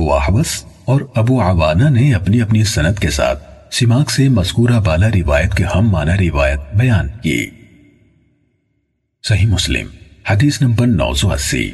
ابو احوس اور ابو عوانہ نے اپنی اپنی سنت کے ساتھ سماق سے مذکورہ بالا روایت کے ہم معنی روایت بیان کی۔ صحیح مسلم، حدیث نمبر نو سو اسی۔